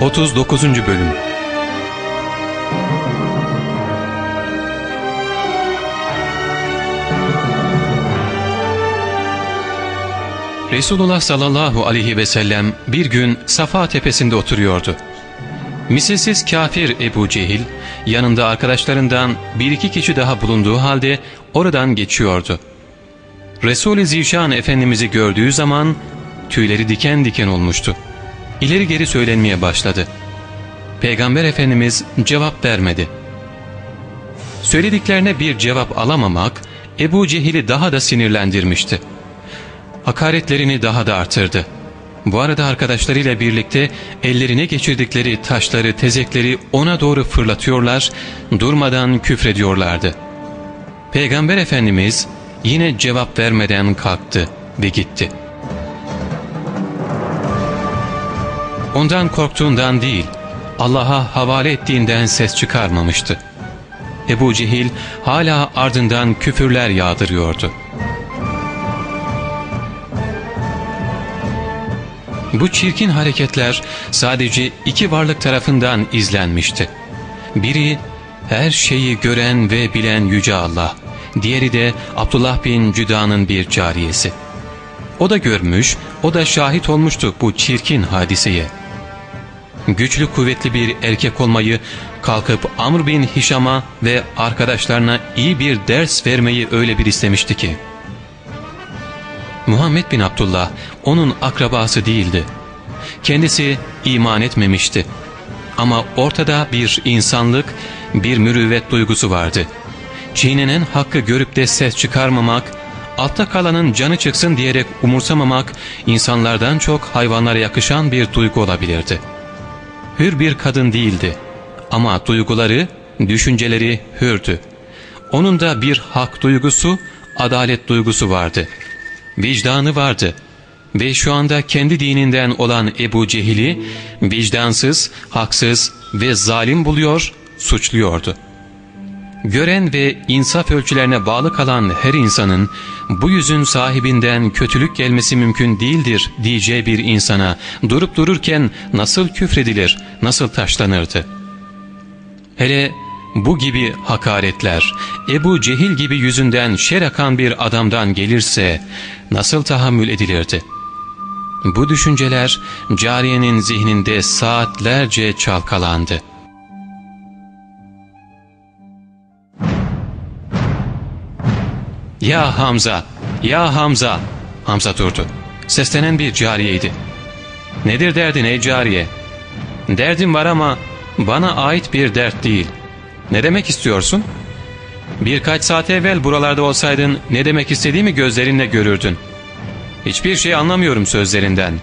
39. Bölüm Resulullah sallallahu aleyhi ve sellem bir gün Safa tepesinde oturuyordu. Misilsiz kafir Ebu Cehil yanında arkadaşlarından bir iki kişi daha bulunduğu halde oradan geçiyordu. Resul-i Zişan Efendimiz'i gördüğü zaman tüyleri diken diken olmuştu. İleri geri söylenmeye başladı. Peygamber Efendimiz cevap vermedi. Söylediklerine bir cevap alamamak Ebu Cehil'i daha da sinirlendirmişti. Hakaretlerini daha da artırdı. Bu arada arkadaşlarıyla birlikte ellerine geçirdikleri taşları, tezekleri ona doğru fırlatıyorlar, durmadan küfrediyorlardı. Peygamber Efendimiz yine cevap vermeden kalktı ve gitti. Ondan korktuğundan değil, Allah'a havale ettiğinden ses çıkarmamıştı. Ebu Cehil hala ardından küfürler yağdırıyordu. Bu çirkin hareketler sadece iki varlık tarafından izlenmişti. Biri her şeyi gören ve bilen Yüce Allah, diğeri de Abdullah bin Cüda'nın bir cariyesi. O da görmüş, o da şahit olmuştu bu çirkin hadiseye. Güçlü kuvvetli bir erkek olmayı, kalkıp Amr bin Hişam'a ve arkadaşlarına iyi bir ders vermeyi öyle bir istemişti ki, Muhammed bin Abdullah onun akrabası değildi. Kendisi iman etmemişti. Ama ortada bir insanlık, bir mürüvvet duygusu vardı. Çiğnenen hakkı görüp de ses çıkarmamak, altta kalanın canı çıksın diyerek umursamamak, insanlardan çok hayvanlara yakışan bir duygu olabilirdi. Hür bir kadın değildi. Ama duyguları, düşünceleri hürdü. Onun da bir hak duygusu, adalet duygusu vardı.'' vicdanı vardı ve şu anda kendi dininden olan Ebu Cehil'i vicdansız, haksız ve zalim buluyor, suçluyordu. Gören ve insaf ölçülerine bağlı kalan her insanın bu yüzün sahibinden kötülük gelmesi mümkün değildir diyeceği bir insana durup dururken nasıl küfredilir, nasıl taşlanırdı? Hele bu gibi hakaretler Ebu Cehil gibi yüzünden şer akan bir adamdan gelirse nasıl tahammül edilirdi? Bu düşünceler cariyenin zihninde saatlerce çalkalandı. ''Ya Hamza! Ya Hamza!'' Hamza durdu. Seslenen bir cariyeydi. ''Nedir derdin ey cariye?'' ''Derdim var ama bana ait bir dert değil.'' Ne demek istiyorsun? Birkaç saat evvel buralarda olsaydın ne demek istediğimi gözlerinle görürdün. Hiçbir şey anlamıyorum sözlerinden.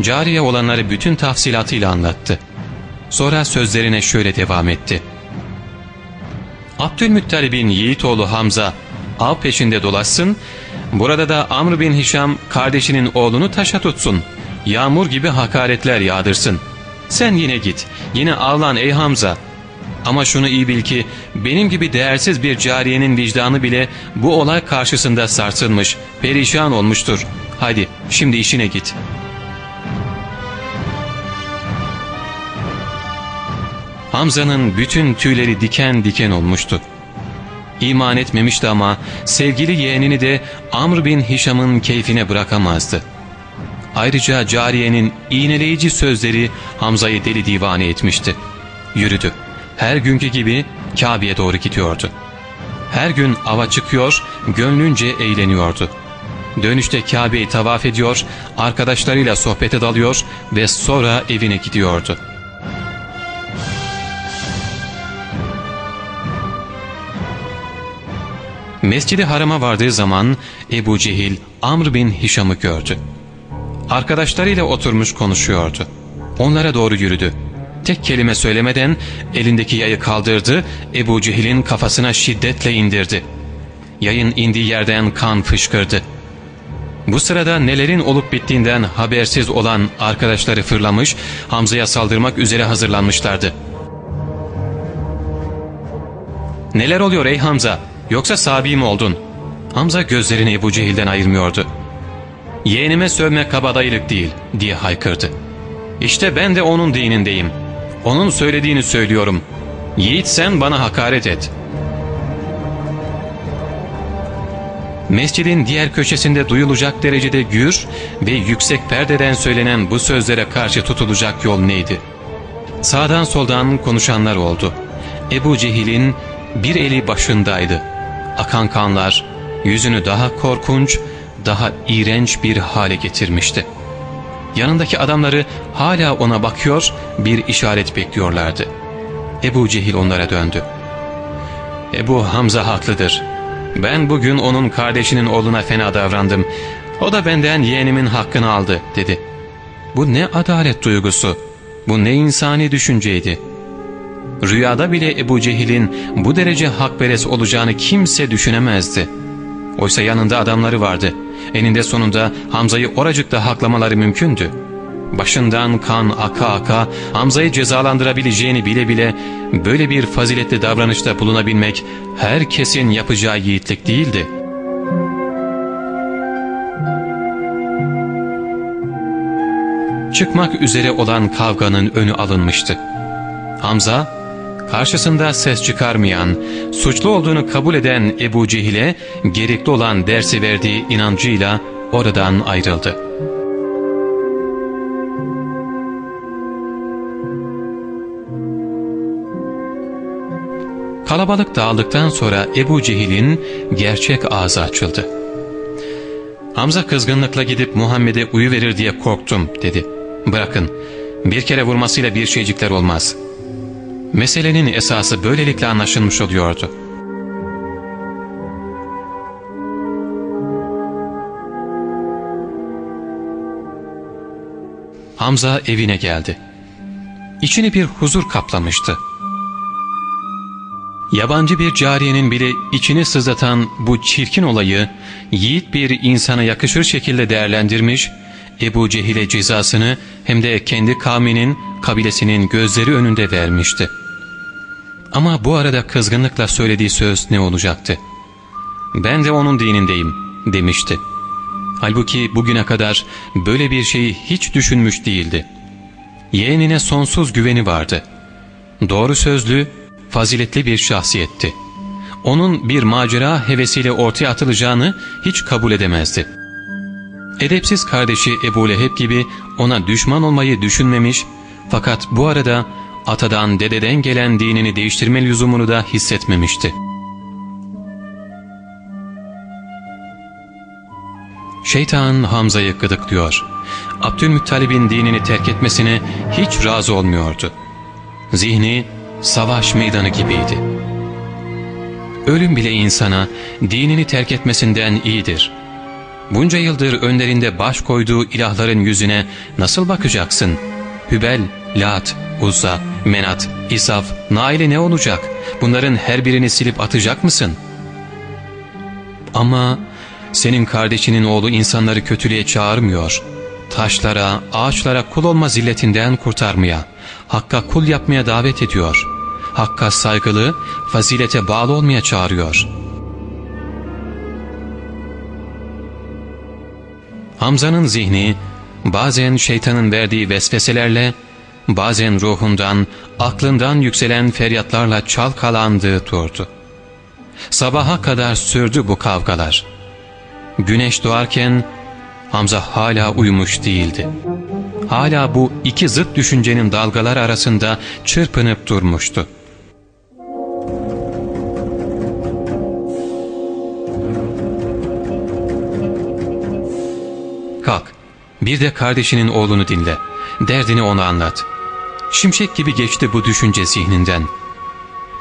Cariye olanları bütün tafsilatıyla anlattı. Sonra sözlerine şöyle devam etti. Abdülmuttalib'in yiğit oğlu Hamza av peşinde dolaşsın, burada da Amr bin Hişam kardeşinin oğlunu taşa tutsun, yağmur gibi hakaretler yağdırsın. Sen yine git, yine avlan ey Hamza.'' Ama şunu iyi bil ki benim gibi değersiz bir cariyenin vicdanı bile bu olay karşısında sarsılmış, perişan olmuştur. Hadi şimdi işine git. Hamza'nın bütün tüyleri diken diken olmuştu. İman etmemişti ama sevgili yeğenini de Amr bin Hişam'ın keyfine bırakamazdı. Ayrıca cariyenin iğneleyici sözleri Hamza'yı deli divane etmişti. Yürüdü her günkü gibi Kabe'ye doğru gidiyordu. Her gün ava çıkıyor, gönlünce eğleniyordu. Dönüşte Kabe'yi tavaf ediyor, arkadaşlarıyla sohbete dalıyor ve sonra evine gidiyordu. Mescidi Haram'a vardığı zaman Ebu Cehil Amr bin Hişam'ı gördü. Arkadaşlarıyla oturmuş konuşuyordu. Onlara doğru yürüdü. Tek kelime söylemeden elindeki yayı kaldırdı, Ebu Cehil'in kafasına şiddetle indirdi. Yayın indiği yerden kan fışkırdı. Bu sırada nelerin olup bittiğinden habersiz olan arkadaşları fırlamış, Hamza'ya saldırmak üzere hazırlanmışlardı. ''Neler oluyor ey Hamza? Yoksa sabi mi oldun?'' Hamza gözlerini Ebu Cehil'den ayırmıyordu. ''Yeğenime sövme kabadayılık değil.'' diye haykırdı. İşte ben de onun dinindeyim. Onun söylediğini söylüyorum. Yiğit sen bana hakaret et. Mescidin diğer köşesinde duyulacak derecede gür ve yüksek perdeden söylenen bu sözlere karşı tutulacak yol neydi? Sağdan soldan konuşanlar oldu. Ebu Cehil'in bir eli başındaydı. Akan kanlar yüzünü daha korkunç, daha iğrenç bir hale getirmişti. Yanındaki adamları hala ona bakıyor, bir işaret bekliyorlardı. Ebu Cehil onlara döndü. Ebu Hamza haklıdır. Ben bugün onun kardeşinin oğluna fena davrandım. O da benden yeğenimin hakkını aldı dedi. Bu ne adalet duygusu, bu ne insani düşünceydi. Rüyada bile Ebu Cehil'in bu derece hakperest olacağını kimse düşünemezdi. Oysa yanında adamları vardı. Eninde sonunda Hamza'yı oracıkta haklamaları mümkündü. Başından kan aka aka Hamza'yı cezalandırabileceğini bile bile böyle bir faziletli davranışta bulunabilmek herkesin yapacağı yiğitlik değildi. Çıkmak üzere olan kavganın önü alınmıştı. Hamza karşısında ses çıkarmayan, suçlu olduğunu kabul eden Ebu Cehil'e gerekli olan dersi verdiği inancıyla oradan ayrıldı. Kalabalık dağıldıktan sonra Ebu Cehil'in gerçek ağzı açıldı. Hamza kızgınlıkla gidip Muhammed'e uyu verir diye korktum dedi. Bırakın bir kere vurmasıyla bir şeycikler olmaz. Meselenin esası böylelikle anlaşılmış oluyordu. Hamza evine geldi. İçini bir huzur kaplamıştı. Yabancı bir cariyenin bile içini sızlatan bu çirkin olayı yiğit bir insana yakışır şekilde değerlendirmiş, Ebu Cehil'e cezasını hem de kendi kavminin, kabilesinin gözleri önünde vermişti. Ama bu arada kızgınlıkla söylediği söz ne olacaktı? Ben de onun dinindeyim demişti. Halbuki bugüne kadar böyle bir şeyi hiç düşünmüş değildi. Yeğenine sonsuz güveni vardı. Doğru sözlü, faziletli bir şahsiyetti. Onun bir macera hevesiyle ortaya atılacağını hiç kabul edemezdi. Edepsiz kardeşi Ebu Leheb gibi ona düşman olmayı düşünmemiş fakat bu arada atadan dededen gelen dinini değiştirme lüzumunu da hissetmemişti. Şeytan Hamza'yı gıdıklıyor. Abdülmuttalib'in dinini terk etmesine hiç razı olmuyordu. Zihni savaş meydanı gibiydi. Ölüm bile insana dinini terk etmesinden iyidir. Bunca yıldır önlerinde baş koyduğu ilahların yüzüne nasıl bakacaksın? Hübel, Lat, Uzza, Menat, İsaf, Nail'e ne olacak? Bunların her birini silip atacak mısın? Ama senin kardeşinin oğlu insanları kötülüğe çağırmıyor. Taşlara, ağaçlara kul olma zilletinden kurtarmaya, Hakka kul yapmaya davet ediyor. Hakka saygılı, fazilete bağlı olmaya çağırıyor. Hamza'nın zihni bazen şeytanın verdiği vesveselerle, bazen ruhundan, aklından yükselen feryatlarla çalkalandığı durdu. Sabaha kadar sürdü bu kavgalar. Güneş doğarken Hamza hala uyumuş değildi. Hala bu iki zıt düşüncenin dalgalar arasında çırpınıp durmuştu. Kalk, bir de kardeşinin oğlunu dinle. Derdini ona anlat. Şimşek gibi geçti bu düşünce zihninden.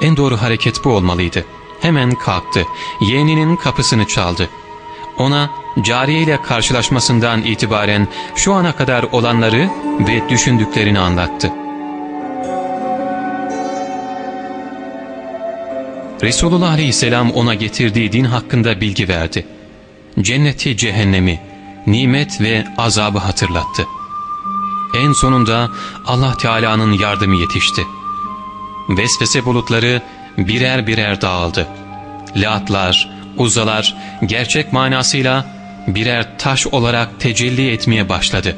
En doğru hareket bu olmalıydı. Hemen kalktı. Yeğeninin kapısını çaldı. Ona cariye ile karşılaşmasından itibaren şu ana kadar olanları ve düşündüklerini anlattı. Resulullah Aleyhisselam ona getirdiği din hakkında bilgi verdi. Cenneti, cehennemi, nimet ve azabı hatırlattı. En sonunda Allah Teala'nın yardımı yetişti. Vesvese bulutları birer birer dağıldı. Laatlar, uzalar gerçek manasıyla birer taş olarak tecelli etmeye başladı.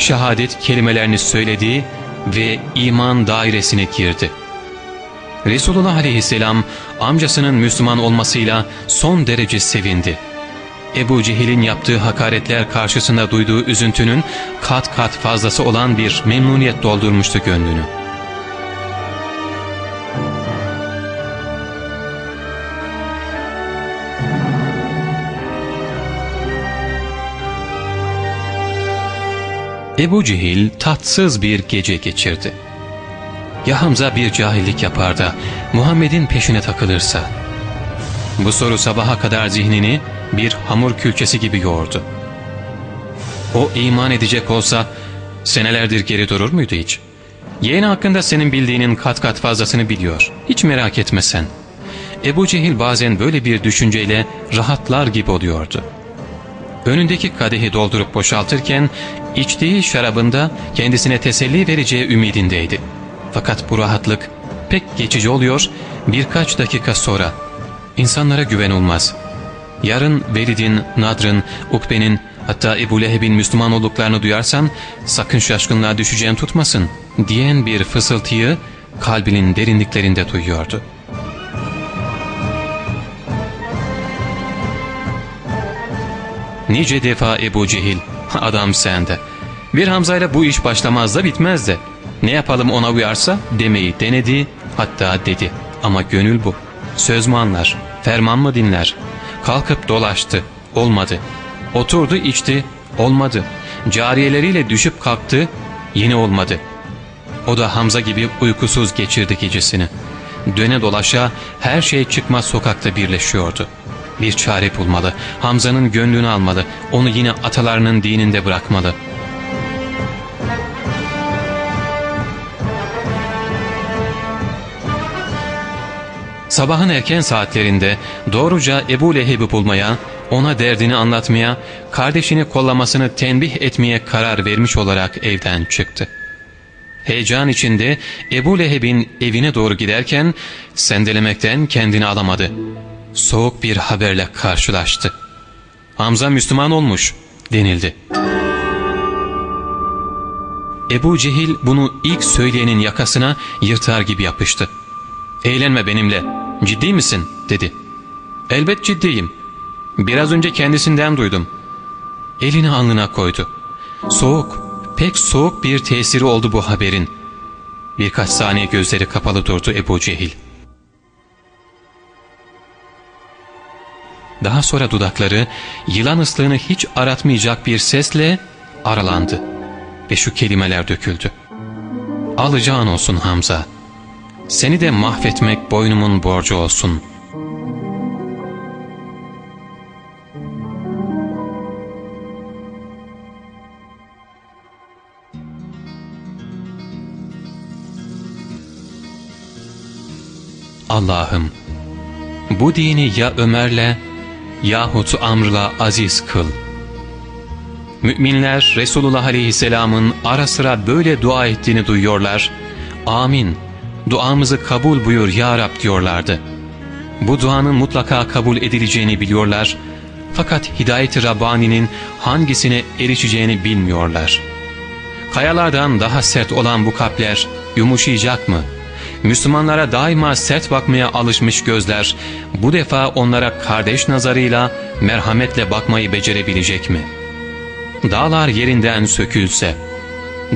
şehadet kelimelerini söyledi ve iman dairesine girdi. Resulullah aleyhisselam amcasının Müslüman olmasıyla son derece sevindi. Ebu Cehil'in yaptığı hakaretler karşısında duyduğu üzüntünün kat kat fazlası olan bir memnuniyet doldurmuştu gönlünü. Ebu Cehil tatsız bir gece geçirdi. Ya Hamza bir cahillik yapar da Muhammed'in peşine takılırsa? Bu soru sabaha kadar zihnini bir hamur külçesi gibi yoğurdu. O iman edecek olsa senelerdir geri durur muydu hiç? Yeğeni hakkında senin bildiğinin kat kat fazlasını biliyor. Hiç merak etme sen. Ebu Cehil bazen böyle bir düşünceyle rahatlar gibi oluyordu. Önündeki kadehi doldurup boşaltırken içtiği şarabında kendisine teselli vereceği ümidindeydi. Fakat bu rahatlık pek geçici oluyor birkaç dakika sonra. insanlara güven olmaz. Yarın Velid'in, Nadr'ın, Ukbe'nin hatta Ebu Leheb'in Müslüman olduklarını duyarsan sakın şaşkınlığa düşeceğin tutmasın diyen bir fısıltıyı kalbinin derinliklerinde duyuyordu. Nice defa Ebu Cehil, adam sende. Bir Hamza'yla bu iş başlamaz da bitmez de. Ne yapalım ona uyarsa demeyi denedi hatta dedi. Ama gönül bu. Söz mü anlar, ferman mı dinler? Kalkıp dolaştı, olmadı. Oturdu içti, olmadı. Cariyeleriyle düşüp kalktı, yine olmadı. O da Hamza gibi uykusuz geçirdi gecesini. Döne dolaşa her şey çıkmaz sokakta birleşiyordu. Bir çare bulmalı, Hamza'nın gönlünü almalı, onu yine atalarının dininde bırakmalı.'' Sabahın erken saatlerinde doğruca Ebu Leheb'i bulmaya, ona derdini anlatmaya, kardeşini kollamasını tembih etmeye karar vermiş olarak evden çıktı. Heyecan içinde Ebu Leheb'in evine doğru giderken sendelemekten kendini alamadı. Soğuk bir haberle karşılaştı. Hamza Müslüman olmuş denildi. Ebu Cehil bunu ilk söyleyenin yakasına yırtar gibi yapıştı. ''Eğlenme benimle, ciddi misin?'' dedi. ''Elbet ciddiyim. Biraz önce kendisinden duydum.'' Elini alnına koydu. Soğuk, pek soğuk bir tesiri oldu bu haberin. Birkaç saniye gözleri kapalı durdu Ebu Cehil. Daha sonra dudakları yılan ıslığını hiç aratmayacak bir sesle aralandı. Ve şu kelimeler döküldü. Alacağın olsun Hamza.'' Seni de mahvetmek boynumun borcu olsun. Allah'ım bu dini ya Ömer'le yahut Amr'la aziz kıl. Müminler Resulullah Aleyhisselam'ın ara sıra böyle dua ettiğini duyuyorlar. Amin duamızı kabul buyur ya Rab diyorlardı. Bu duanın mutlaka kabul edileceğini biliyorlar fakat hidayet-i Rabbani'nin hangisine erişeceğini bilmiyorlar. Kayalardan daha sert olan bu kalpler yumuşayacak mı? Müslümanlara daima sert bakmaya alışmış gözler bu defa onlara kardeş nazarıyla merhametle bakmayı becerebilecek mi? Dağlar yerinden sökülse,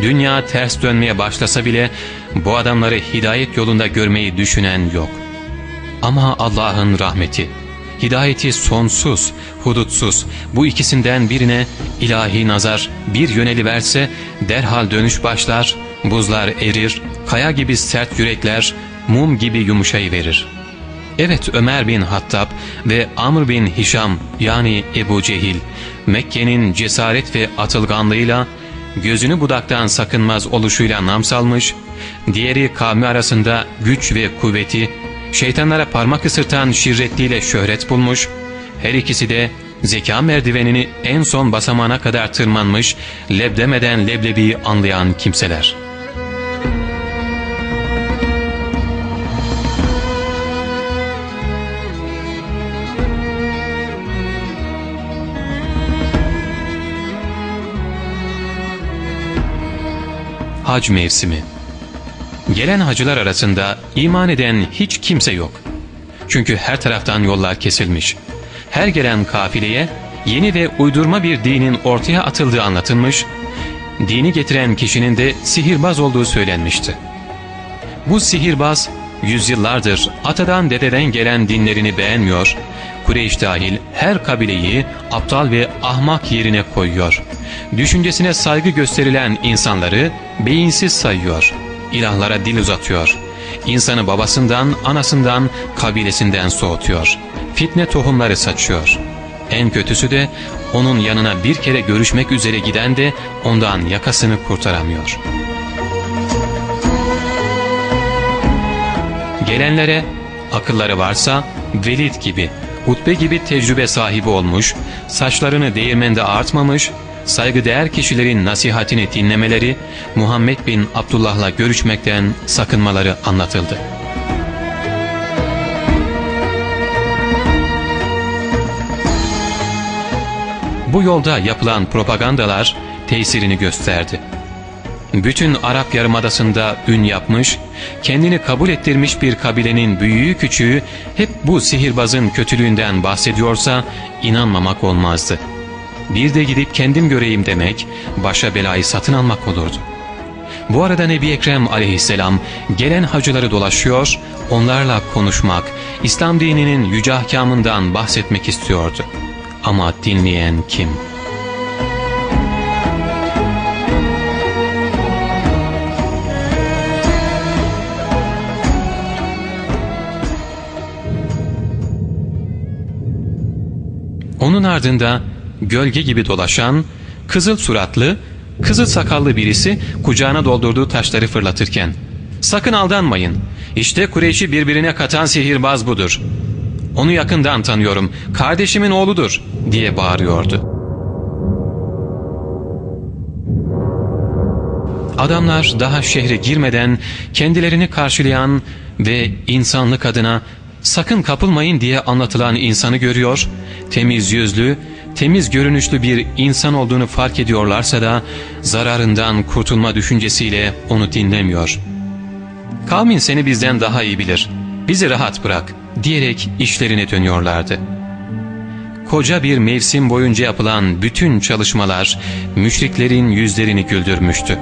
Dünya ters dönmeye başlasa bile bu adamları hidayet yolunda görmeyi düşünen yok. Ama Allah'ın rahmeti, hidayeti sonsuz, hudutsuz bu ikisinden birine ilahi nazar bir yöneli verse derhal dönüş başlar, buzlar erir, kaya gibi sert yürekler mum gibi yumuşayıverir. Evet Ömer bin Hattab ve Amr bin Hişam yani Ebu Cehil Mekke'nin cesaret ve atılganlığıyla gözünü budaktan sakınmaz oluşuyla nam salmış, diğeri kavmi arasında güç ve kuvveti, şeytanlara parmak ısırtan şirretliyle şöhret bulmuş, her ikisi de zeka merdivenini en son basamağına kadar tırmanmış, lebdemeden leblebiyi anlayan kimseler.'' Hac mevsimi. Gelen hacılar arasında iman eden hiç kimse yok. Çünkü her taraftan yollar kesilmiş. Her gelen kafileye yeni ve uydurma bir dinin ortaya atıldığı anlatılmış, dini getiren kişinin de sihirbaz olduğu söylenmişti. Bu sihirbaz yüzyıllardır atadan dededen gelen dinlerini beğenmiyor, Kureyş dahil her kabileyi aptal ve ahmak yerine koyuyor. Düşüncesine saygı gösterilen insanları beyinsiz sayıyor, ilahlara dil uzatıyor. İnsanı babasından, anasından, kabilesinden soğutuyor. Fitne tohumları saçıyor. En kötüsü de onun yanına bir kere görüşmek üzere giden de ondan yakasını kurtaramıyor. Gelenlere akılları varsa Velid gibi, Utbe gibi tecrübe sahibi olmuş, saçlarını değirmende artmamış, saygıdeğer kişilerin nasihatini dinlemeleri, Muhammed bin Abdullah'la görüşmekten sakınmaları anlatıldı. Bu yolda yapılan propagandalar tesirini gösterdi. Bütün Arap Yarımadası'nda ün yapmış, kendini kabul ettirmiş bir kabilenin büyüğü küçüğü hep bu sihirbazın kötülüğünden bahsediyorsa inanmamak olmazdı. Bir de gidip kendim göreyim demek, başa belayı satın almak olurdu. Bu arada Nebi Ekrem aleyhisselam gelen hacıları dolaşıyor, onlarla konuşmak, İslam dininin yüce ahkamından bahsetmek istiyordu. Ama dinleyen kim? Onun ardında gölge gibi dolaşan, kızıl suratlı, kızıl sakallı birisi kucağına doldurduğu taşları fırlatırken ''Sakın aldanmayın, işte Kureyş'i birbirine katan sihirbaz budur. Onu yakından tanıyorum, kardeşimin oğludur.'' diye bağırıyordu. Adamlar daha şehre girmeden kendilerini karşılayan ve insanlık adına sakın kapılmayın diye anlatılan insanı görüyor, temiz yüzlü, temiz görünüşlü bir insan olduğunu fark ediyorlarsa da zararından kurtulma düşüncesiyle onu dinlemiyor. Kavmin seni bizden daha iyi bilir, bizi rahat bırak diyerek işlerine dönüyorlardı. Koca bir mevsim boyunca yapılan bütün çalışmalar müşriklerin yüzlerini güldürmüştü.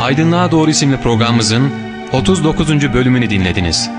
Aydınlığa Doğru isimli programımızın 39. bölümünü dinlediniz.